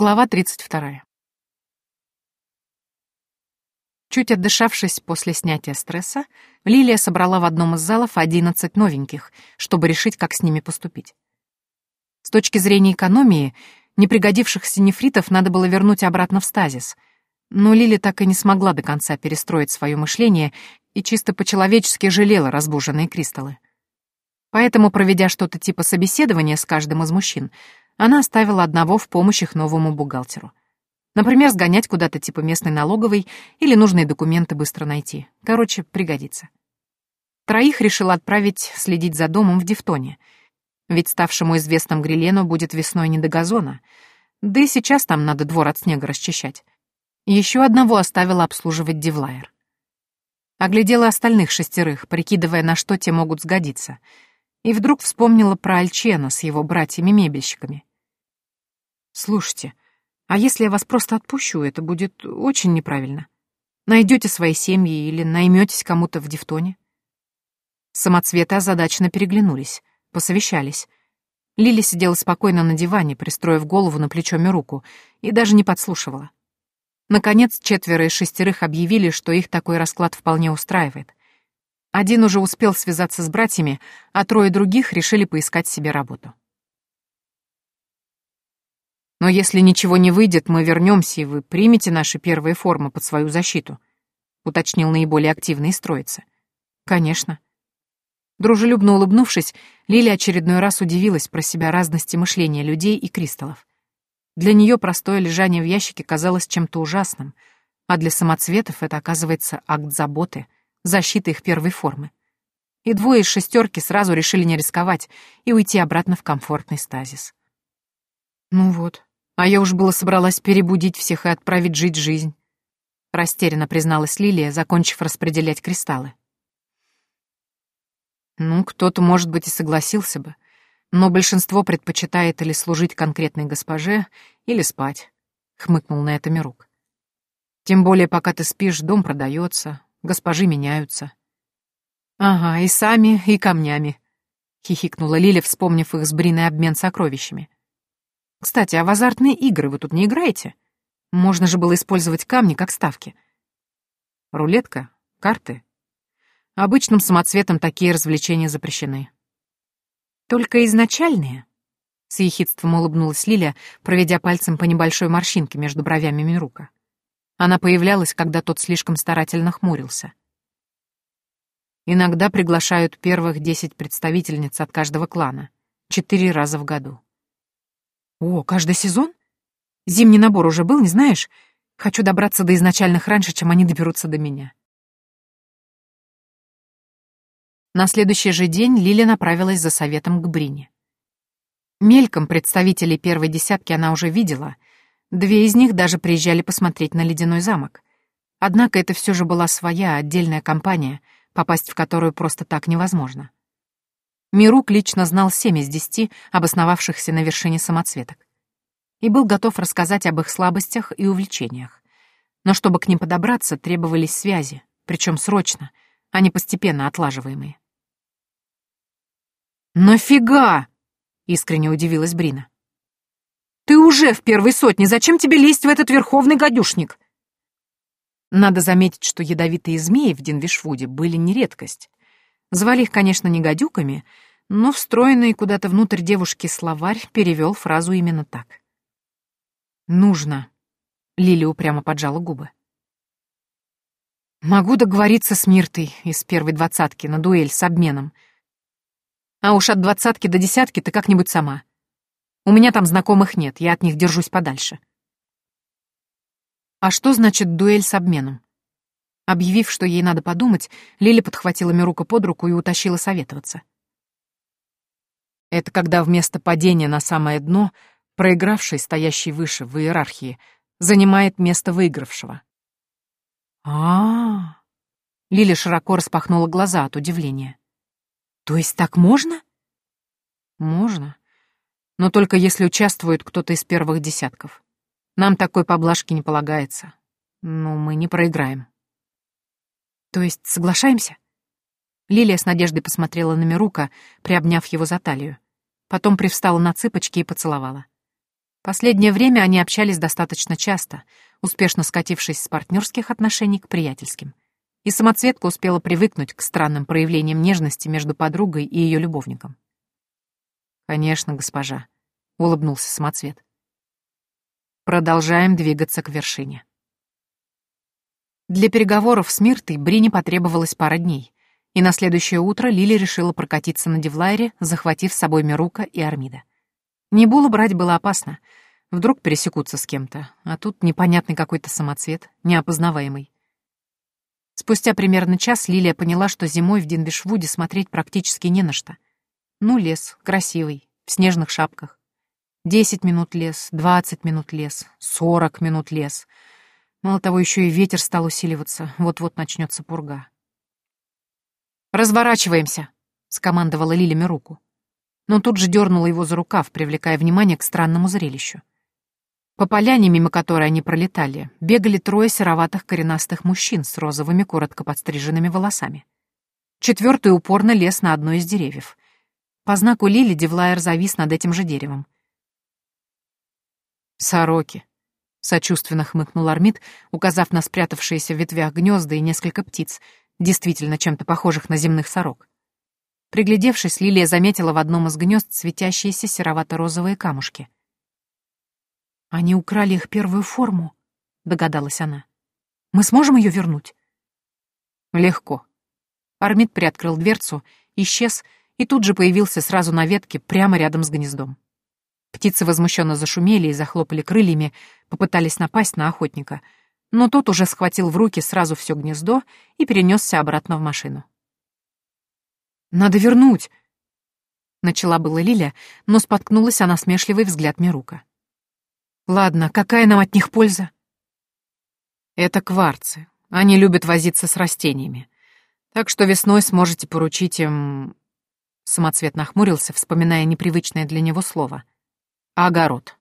Глава 32. Чуть отдышавшись после снятия стресса, Лилия собрала в одном из залов 11 новеньких, чтобы решить, как с ними поступить. С точки зрения экономии, непригодившихся нефритов надо было вернуть обратно в стазис, но Лили так и не смогла до конца перестроить свое мышление и чисто по-человечески жалела разбуженные кристаллы. Поэтому, проведя что-то типа собеседования с каждым из мужчин, она оставила одного в помощь их новому бухгалтеру. Например, сгонять куда-то типа местной налоговой или нужные документы быстро найти. Короче, пригодится. Троих решила отправить следить за домом в Дифтоне, ведь ставшему известным Грилену будет весной не до газона, да и сейчас там надо двор от снега расчищать. Еще одного оставила обслуживать Дивлайер. Оглядела остальных шестерых, прикидывая, на что те могут сгодиться, и вдруг вспомнила про Альчена с его братьями-мебельщиками. Слушайте, а если я вас просто отпущу, это будет очень неправильно. Найдете свои семьи или найметесь кому-то в Дифтоне? Самоцветы озадаченно переглянулись, посовещались. Лили сидела спокойно на диване, пристроив голову на плечо руку, и даже не подслушивала. Наконец, четверо из шестерых объявили, что их такой расклад вполне устраивает. Один уже успел связаться с братьями, а трое других решили поискать себе работу. Но если ничего не выйдет, мы вернемся, и вы примете наши первые формы под свою защиту», — уточнил наиболее активный троицы. «Конечно». Дружелюбно улыбнувшись, Лили очередной раз удивилась про себя разности мышления людей и кристаллов. Для нее простое лежание в ящике казалось чем-то ужасным, а для самоцветов это, оказывается, акт заботы, защиты их первой формы. И двое из шестерки сразу решили не рисковать и уйти обратно в комфортный стазис. Ну вот, а я уж было собралась перебудить всех и отправить жить жизнь. Растерянно призналась Лилия, закончив распределять кристаллы. Ну, кто-то, может быть, и согласился бы, но большинство предпочитает или служить конкретной госпоже, или спать, — хмыкнул на это Мирук. Тем более, пока ты спишь, дом продается, госпожи меняются. Ага, и сами, и камнями, — хихикнула Лиля, вспомнив их с Бриной обмен сокровищами. Кстати, а в азартные игры вы тут не играете? Можно же было использовать камни как ставки. Рулетка? Карты? Обычным самоцветом такие развлечения запрещены. Только изначальные? С ехидством улыбнулась Лиля, проведя пальцем по небольшой морщинке между бровями Мирука. Она появлялась, когда тот слишком старательно хмурился. Иногда приглашают первых десять представительниц от каждого клана. Четыре раза в году. О, каждый сезон? Зимний набор уже был, не знаешь? Хочу добраться до изначальных раньше, чем они доберутся до меня. На следующий же день Лиля направилась за советом к Брине. Мельком представителей первой десятки она уже видела. Две из них даже приезжали посмотреть на ледяной замок. Однако это все же была своя отдельная компания, попасть в которую просто так невозможно. Мирук лично знал семь из десяти, обосновавшихся на вершине самоцветок, и был готов рассказать об их слабостях и увлечениях. Но чтобы к ним подобраться, требовались связи, причем срочно, а не постепенно отлаживаемые. «Нафига?» — искренне удивилась Брина. «Ты уже в первой сотне, зачем тебе лезть в этот верховный гадюшник?» Надо заметить, что ядовитые змеи в Динвишвуде были не редкость. Звали их, конечно, не гадюками, но встроенный куда-то внутрь девушки словарь перевел фразу именно так. «Нужно», — Лили упрямо поджала губы. «Могу договориться с Миртой из первой двадцатки на дуэль с обменом. А уж от двадцатки до десятки ты как-нибудь сама. У меня там знакомых нет, я от них держусь подальше». «А что значит дуэль с обменом?» Объявив, что ей надо подумать, Лили подхватила Мирука под руку и утащила советоваться. Это когда вместо падения на самое дно проигравший, стоящий выше в иерархии, занимает место выигравшего. а а. Лили широко распахнула глаза от удивления. «То есть так можно?» «Можно. Но только если участвует кто-то из первых десятков. Нам такой поблажки не полагается. Но мы не проиграем». То есть соглашаемся? Лилия с надеждой посмотрела на Мирука, приобняв его за талию. Потом привстала на цыпочки и поцеловала. Последнее время они общались достаточно часто, успешно скатившись с партнерских отношений к приятельским. И самоцветка успела привыкнуть к странным проявлениям нежности между подругой и ее любовником. «Конечно, госпожа», — улыбнулся самоцвет. Продолжаем двигаться к вершине. Для переговоров с Миртой Брине потребовалось пара дней, и на следующее утро Лили решила прокатиться на Девлайре, захватив с собой Мирука и Армида. Небулу брать было опасно. Вдруг пересекутся с кем-то, а тут непонятный какой-то самоцвет, неопознаваемый. Спустя примерно час Лилия поняла, что зимой в Динбишвуде смотреть практически не на что. Ну, лес, красивый, в снежных шапках. Десять минут лес, двадцать минут лес, сорок минут лес — Мало того, еще и ветер стал усиливаться. Вот-вот начнется пурга. «Разворачиваемся!» — скомандовала Лилями руку. Но тут же дернула его за рукав, привлекая внимание к странному зрелищу. По поляне, мимо которой они пролетали, бегали трое сероватых коренастых мужчин с розовыми коротко подстриженными волосами. Четвертый упорно лез на одно из деревьев. По знаку Лили Девлайер завис над этим же деревом. «Сороки», — сочувственно хмыкнул Армид, указав на спрятавшиеся в ветвях гнезда и несколько птиц, действительно чем-то похожих на земных сорок. Приглядевшись, Лилия заметила в одном из гнезд светящиеся серовато-розовые камушки. «Они украли их первую форму», — догадалась она. «Мы сможем ее вернуть?» «Легко». Армид приоткрыл дверцу, исчез и тут же появился сразу на ветке прямо рядом с гнездом. Птицы возмущенно зашумели и захлопали крыльями, попытались напасть на охотника, но тот уже схватил в руки сразу все гнездо и перенесся обратно в машину. «Надо вернуть!» Начала была Лиля, но споткнулась она смешливый взгляд Мирука. «Ладно, какая нам от них польза?» «Это кварцы. Они любят возиться с растениями. Так что весной сможете поручить им...» Самоцвет нахмурился, вспоминая непривычное для него слово — огород.